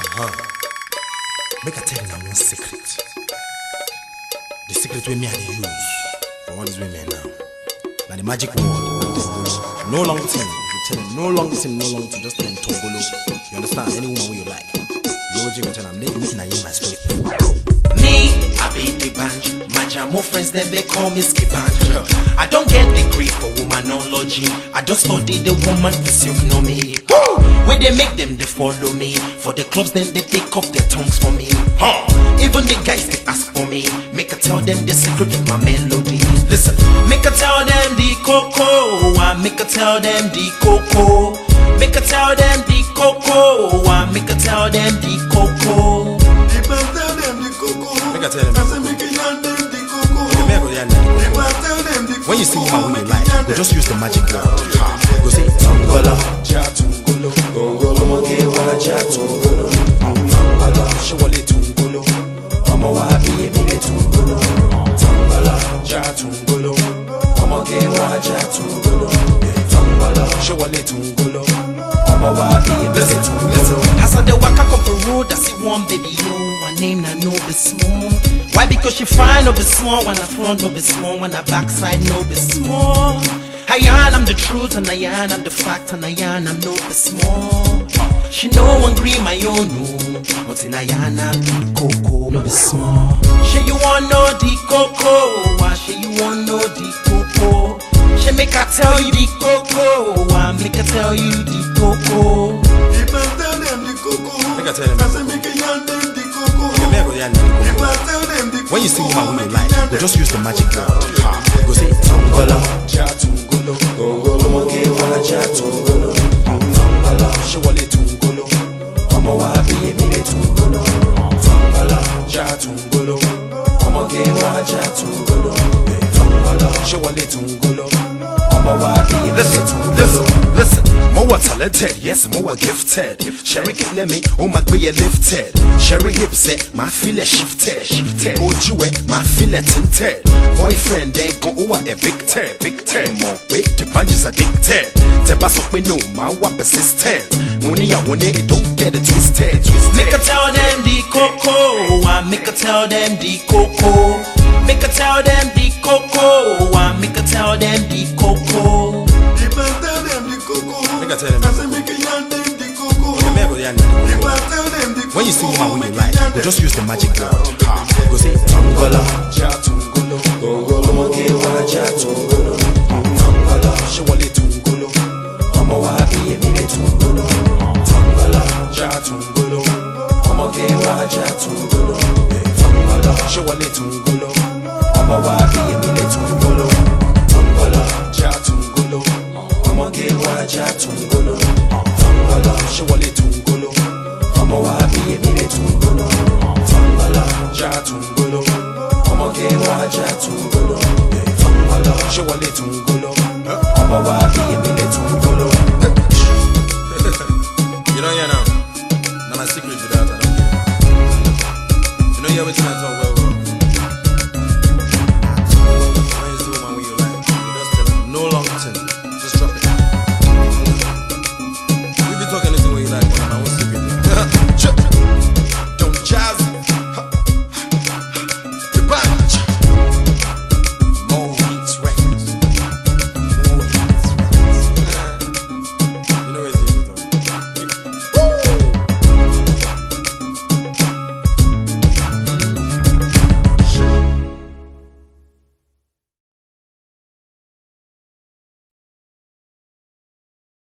Uh-huh. Make I tell you now one secret. The secret wey me I use for all these women now. Na the magic word. No long thing. No long thing, no long thing. Just tell them tongolo. You understand? Any woman you like. You you tell make make na you my spirit. Me, I be D'banj. Manja, more friends than they call me skibanj. I don't get degree for womanology. I just study the woman physiognomy. When they make them, they follow me. For the clubs, then they take off their tongues for me. Huh. Even the guys, they ask for me. Make I tell them the secret of my melody. Listen, make I tell them the cocoa. I make I tell them the cocoa. Make I tell them the cocoa. I make I tell them the cocoa. If I tell them the cocoa, Make I tell them I say make I yarn them the cocoa. Make I go yarn them the If I tell them the When you see cocoa, woman wey you like, yarn just use the magic word. You go say Ọmọ èmi lè tungolo. Tongolo, jatungolo, ọmọge wa jatungolo. Tongolo, shawale tungolo, ọmọ wa bí èmi lè tungolo. As I see one baby yo, her name na no be small. Why? Because she fine, no be small. When I front, no be small. When I backside, no be small. I yarn, I'm the truth, and I yarn, I'm the fact, and I yarn, I'm no be small. She no agree my own, no. But in I yarn, I'm the cocoa, no be small. She you want know the cocoa? Why she you want know the cocoa? She make I tell you the cocoa. Why make I tell you the cocoa? If I tell them the cocoa, Make I tell them I say make I yarn them the cocoa. Make I yarn them the If I tell them the When you see cocoa, woman wey you like, yarn you just use the magic word. Go say Tongolo, jatungolo, gongolo, moge wa jatungolo. Tongolo, shawale tungolo, ọmọ wa bí èmi lè tungolo. Tongolo, jatungolo, ọmọge wa jatungolo. Tongolo, shawale tungolo, ọmọ wa bí èmi lè tungolo. More talented, yes, more gifted. Sherry let me, oh my be lifted. Sherry hip set, eh, my feel shifted, shifted. Ojú ẹ, eh, my feel tinted. Boyfriend ẹ gan ó wà evicted, evicted. Mọ̀ pé the punch is addicted. Bá sọ pé no, máa wà persistent. Mo níyàwó ní it don't get it twisted. Make I tell them the cocoa. I make I tell them the cocoa. Make I tell them the cocoa. I make I tell them the cocoa. When you see woman wey you like, you just use the magic word. Go say Tongolo, jatungolo, gongolo, moge wa jatungolo. Tongolo, shawale tungolo, ọmọ wa bí tungolo. Shawale tungolo, tungolo. Tungolo, ọmọ tungolo. You don't hear now. Now my secret be that I don't care. You know hear wetin I talk